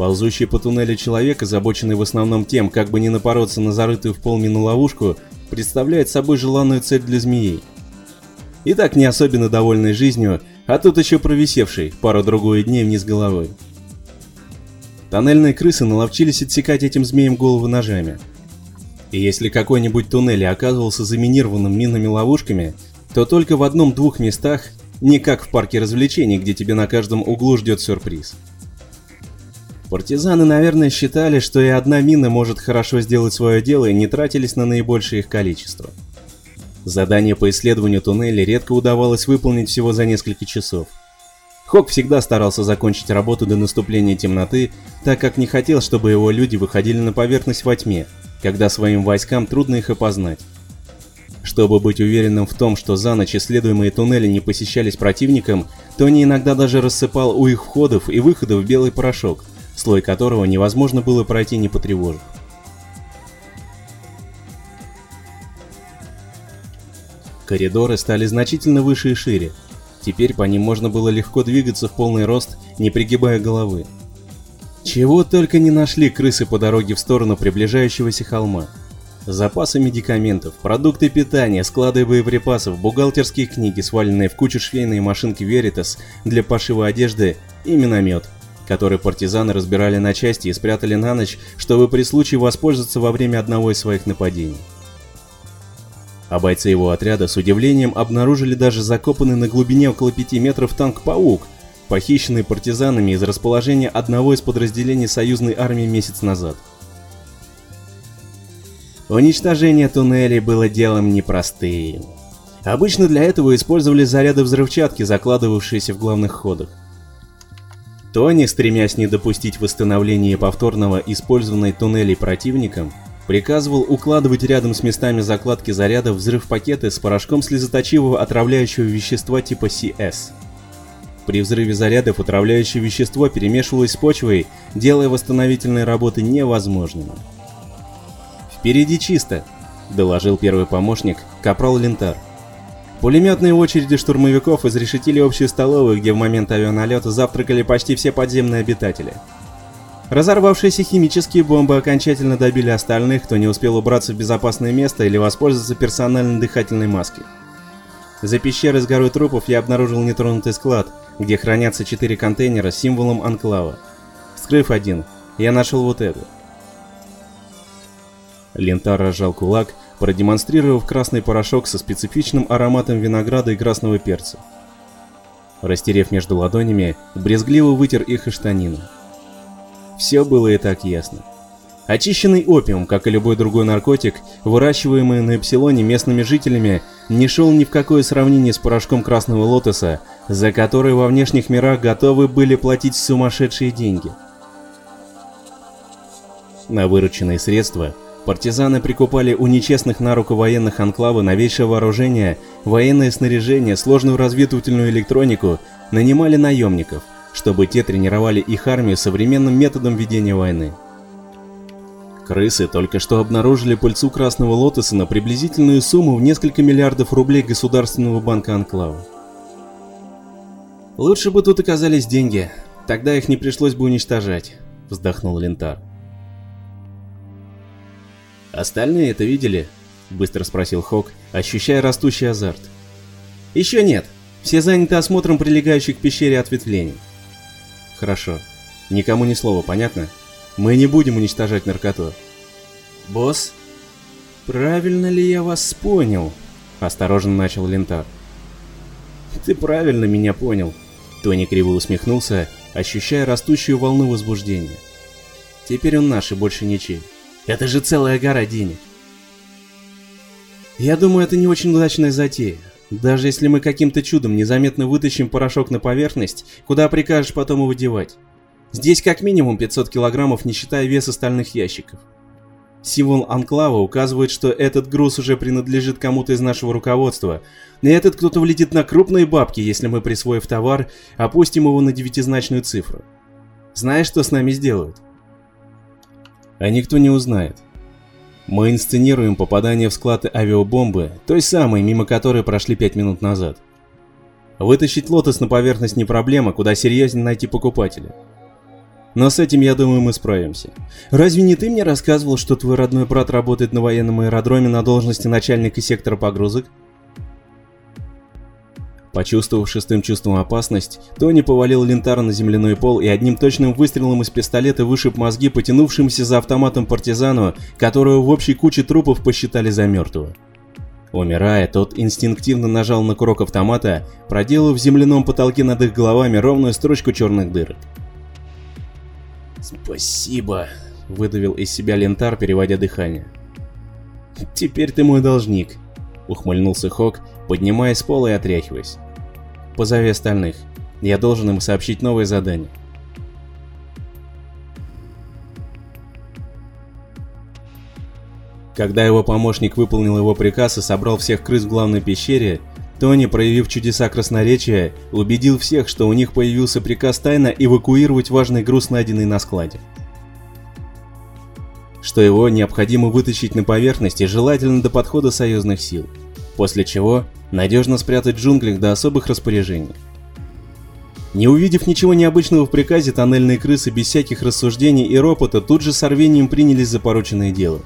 Ползущий по туннелю человек, озабоченный в основном тем, как бы не напороться на зарытую в пол мину ловушку, представляет собой желанную цель для змеей. И так не особенно довольный жизнью, а тут еще провисевший пару-другую дней вниз головой. Тоннельные крысы наловчились отсекать этим змеям головы ножами. И если какой-нибудь туннель оказывался заминированным минными ловушками, то только в одном-двух местах, не как в парке развлечений, где тебе на каждом углу ждет сюрприз. Партизаны, наверное, считали, что и одна мина может хорошо сделать свое дело и не тратились на наибольшее их количество. Задание по исследованию туннеля редко удавалось выполнить всего за несколько часов. Хок всегда старался закончить работу до наступления темноты, так как не хотел, чтобы его люди выходили на поверхность во тьме, когда своим войскам трудно их опознать. Чтобы быть уверенным в том, что за ночь исследуемые туннели не посещались противником, Тони иногда даже рассыпал у их входов и выходов белый порошок, слой которого невозможно было пройти не потревожив. Коридоры стали значительно выше и шире. Теперь по ним можно было легко двигаться в полный рост, не пригибая головы. Чего только не нашли крысы по дороге в сторону приближающегося холма. Запасы медикаментов, продукты питания, склады боеприпасов, бухгалтерские книги, сваленные в кучу швейные машинки Veritas для пошива одежды и миномет, который партизаны разбирали на части и спрятали на ночь, чтобы при случае воспользоваться во время одного из своих нападений а бойцы его отряда с удивлением обнаружили даже закопанный на глубине около 5 метров танк-паук, похищенный партизанами из расположения одного из подразделений союзной армии месяц назад. Уничтожение туннелей было делом непростым. Обычно для этого использовали заряды взрывчатки, закладывавшиеся в главных ходах. Тони, стремясь не допустить восстановления повторного использования туннелей противником, приказывал укладывать рядом с местами закладки зарядов взрыв-пакеты с порошком слезоточивого отравляющего вещества типа CS. При взрыве зарядов отравляющее вещество перемешивалось с почвой, делая восстановительные работы невозможными. «Впереди чисто», — доложил первый помощник, капрал Лентар. Пулеметные очереди штурмовиков изрешетили общую столовую, где в момент авианалета завтракали почти все подземные обитатели. Разорвавшиеся химические бомбы окончательно добили остальных, кто не успел убраться в безопасное место или воспользоваться персональной дыхательной маской. За пещерой с горой трупов я обнаружил нетронутый склад, где хранятся четыре контейнера с символом анклава. Вскрыв один, я нашел вот это. Лентар разжал кулак, продемонстрировав красный порошок со специфичным ароматом винограда и красного перца. Растерев между ладонями, брезгливо вытер их и штанину. Все было и так ясно. Очищенный опиум, как и любой другой наркотик, выращиваемый на Эпсилоне местными жителями, не шел ни в какое сравнение с порошком красного лотоса, за который во внешних мирах готовы были платить сумасшедшие деньги. На вырученные средства партизаны прикупали у нечестных на руку военных анклавы новейшее вооружение, военное снаряжение, сложную разведывательную электронику, нанимали наемников – чтобы те тренировали их армию современным методом ведения войны. Крысы только что обнаружили пыльцу Красного Лотоса на приблизительную сумму в несколько миллиардов рублей Государственного банка Анклава. «Лучше бы тут оказались деньги, тогда их не пришлось бы уничтожать», — вздохнул Лентар. «Остальные это видели?» — быстро спросил Хок, ощущая растущий азарт. «Еще нет. Все заняты осмотром прилегающих к пещере ответвлений. Хорошо. Никому ни слова, понятно? Мы не будем уничтожать наркоту. Босс? Правильно ли я вас понял? Осторожно начал Лентар. Ты правильно меня понял. Тони криво усмехнулся, ощущая растущую волну возбуждения. Теперь он наш и больше ничей. Это же целая гора денег. Я думаю, это не очень удачная затея. Даже если мы каким-то чудом незаметно вытащим порошок на поверхность, куда прикажешь потом его девать? Здесь как минимум 500 килограммов, не считая вес остальных ящиков. Символ Анклава указывает, что этот груз уже принадлежит кому-то из нашего руководства, и этот кто-то влетит на крупные бабки, если мы, присвоив товар, опустим его на девятизначную цифру. Знаешь, что с нами сделают? А никто не узнает. Мы инсценируем попадание в склад авиабомбы, той самой, мимо которой прошли пять минут назад. Вытащить лотос на поверхность не проблема, куда серьезнее найти покупателя. Но с этим, я думаю, мы справимся. Разве не ты мне рассказывал, что твой родной брат работает на военном аэродроме на должности начальника сектора погрузок? Почувствовав шестым чувством опасность, Тони повалил лентар на земляной пол и одним точным выстрелом из пистолета вышиб мозги потянувшимся за автоматом партизану, которого в общей куче трупов посчитали за мертвого. Умирая, тот инстинктивно нажал на курок автомата, проделав в земляном потолке над их головами ровную строчку черных дырок. «Спасибо», — выдавил из себя лентар, переводя дыхание. «Теперь ты мой должник», — ухмыльнулся Хок, поднимаясь с пола и отряхиваясь. «Позови остальных. Я должен им сообщить новое задание». Когда его помощник выполнил его приказ и собрал всех крыс в главной пещере, Тони, проявив чудеса красноречия, убедил всех, что у них появился приказ тайно эвакуировать важный груз, найденный на складе. Что его необходимо вытащить на поверхность и желательно до подхода союзных сил, после чего надежно спрятать в джунглях до особых распоряжений. Не увидев ничего необычного в приказе, тоннельные крысы без всяких рассуждений и ропота тут же с рвением принялись за порученное дело.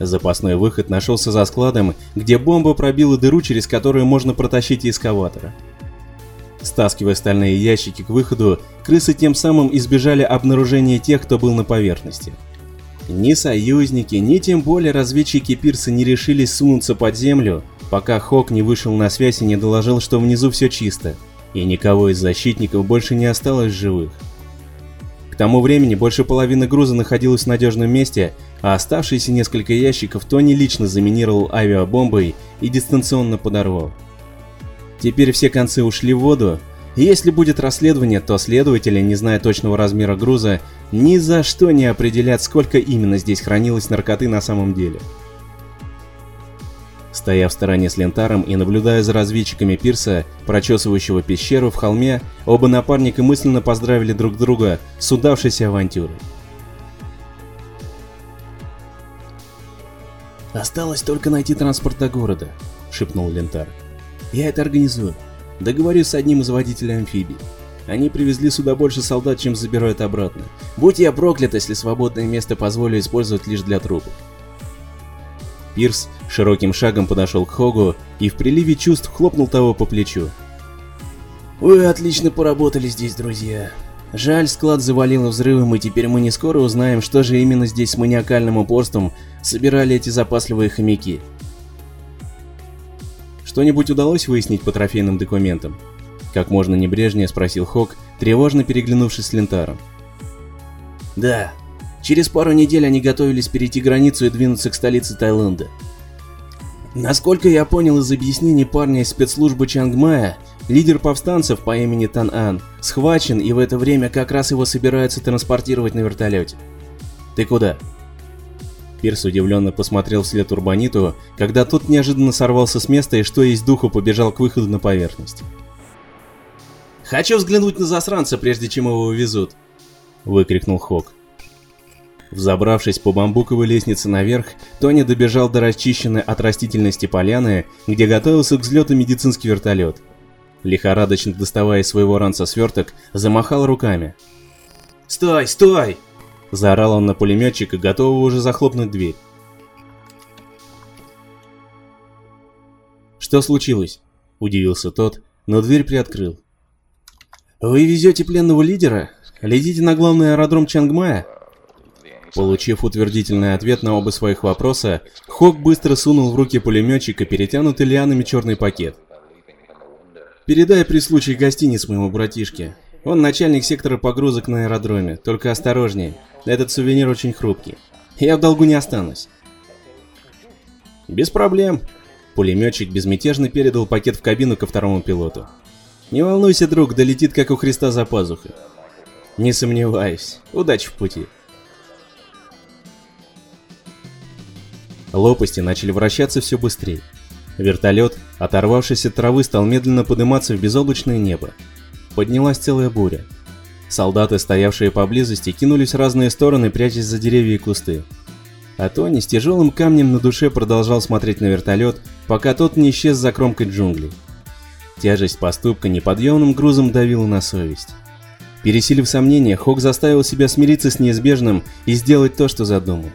Запасной выход нашелся за складом, где бомба пробила дыру, через которую можно протащить эскаватора. Стаскивая стальные ящики к выходу, крысы тем самым избежали обнаружения тех, кто был на поверхности. Ни союзники, ни тем более разведчики Пирса не решились сунуться под землю, пока Хок не вышел на связь и не доложил, что внизу все чисто, и никого из защитников больше не осталось живых. К тому времени больше половины груза находилась в надежном месте, а оставшиеся несколько ящиков Тони лично заминировал авиабомбой и дистанционно подорвал. Теперь все концы ушли в воду, и если будет расследование, то следователи, не зная точного размера груза, ни за что не определят, сколько именно здесь хранилось наркоты на самом деле. Стоя в стороне с лентаром и наблюдая за разведчиками пирса, прочесывающего пещеру в холме, оба напарника мысленно поздравили друг друга с удавшейся авантюрой. «Осталось только найти транспорт до города», — шепнул Лентар. «Я это организую. Договорюсь с одним из водителей амфибий. Они привезли сюда больше солдат, чем забирают обратно. Будь я проклят, если свободное место позволю использовать лишь для трупов». Пирс широким шагом подошел к Хогу и в приливе чувств хлопнул того по плечу. «Вы отлично поработали здесь, друзья. Жаль, склад завалило взрывом, и теперь мы не скоро узнаем, что же именно здесь с маниакальным упорством собирали эти запасливые хомяки. Что-нибудь удалось выяснить по трофейным документам? Как можно небрежнее спросил Хок, тревожно переглянувшись с Лентаром. Да. Через пару недель они готовились перейти границу и двинуться к столице Таиланда. Насколько я понял из объяснений парня из спецслужбы Чангмая, Лидер повстанцев по имени Тан-Ан схвачен и в это время как раз его собираются транспортировать на вертолете. Ты куда? Пирс удивленно посмотрел вслед Урбаниту, когда тот неожиданно сорвался с места и что есть духу побежал к выходу на поверхность. «Хочу взглянуть на засранца, прежде чем его увезут!» — выкрикнул Хок. Взобравшись по бамбуковой лестнице наверх, Тони добежал до расчищенной от растительности поляны, где готовился к взлету медицинский вертолет — лихорадочно доставая из своего ранца сверток, замахал руками. «Стой, стой!» – заорал он на пулеметчика, готового уже захлопнуть дверь. «Что случилось?» – удивился тот, но дверь приоткрыл. «Вы везете пленного лидера? Летите на главный аэродром Чангмая?» Получив утвердительный ответ на оба своих вопроса, Хок быстро сунул в руки пулеметчика перетянутый лианами черный пакет. Передай при случае гостиниц моему братишке. Он начальник сектора погрузок на аэродроме, только осторожнее. Этот сувенир очень хрупкий. Я в долгу не останусь. Без проблем. Пулеметчик безмятежно передал пакет в кабину ко второму пилоту. Не волнуйся, друг, долетит как у Христа за пазухой. Не сомневаюсь. Удачи в пути. Лопасти начали вращаться все быстрее. Вертолет, оторвавшись от травы, стал медленно подниматься в безоблачное небо. Поднялась целая буря. Солдаты, стоявшие поблизости, кинулись в разные стороны, прячась за деревья и кусты. А Тони с тяжелым камнем на душе продолжал смотреть на вертолет, пока тот не исчез за кромкой джунглей. Тяжесть поступка неподъемным грузом давила на совесть. Пересилив сомнения, Хок заставил себя смириться с неизбежным и сделать то, что задумал.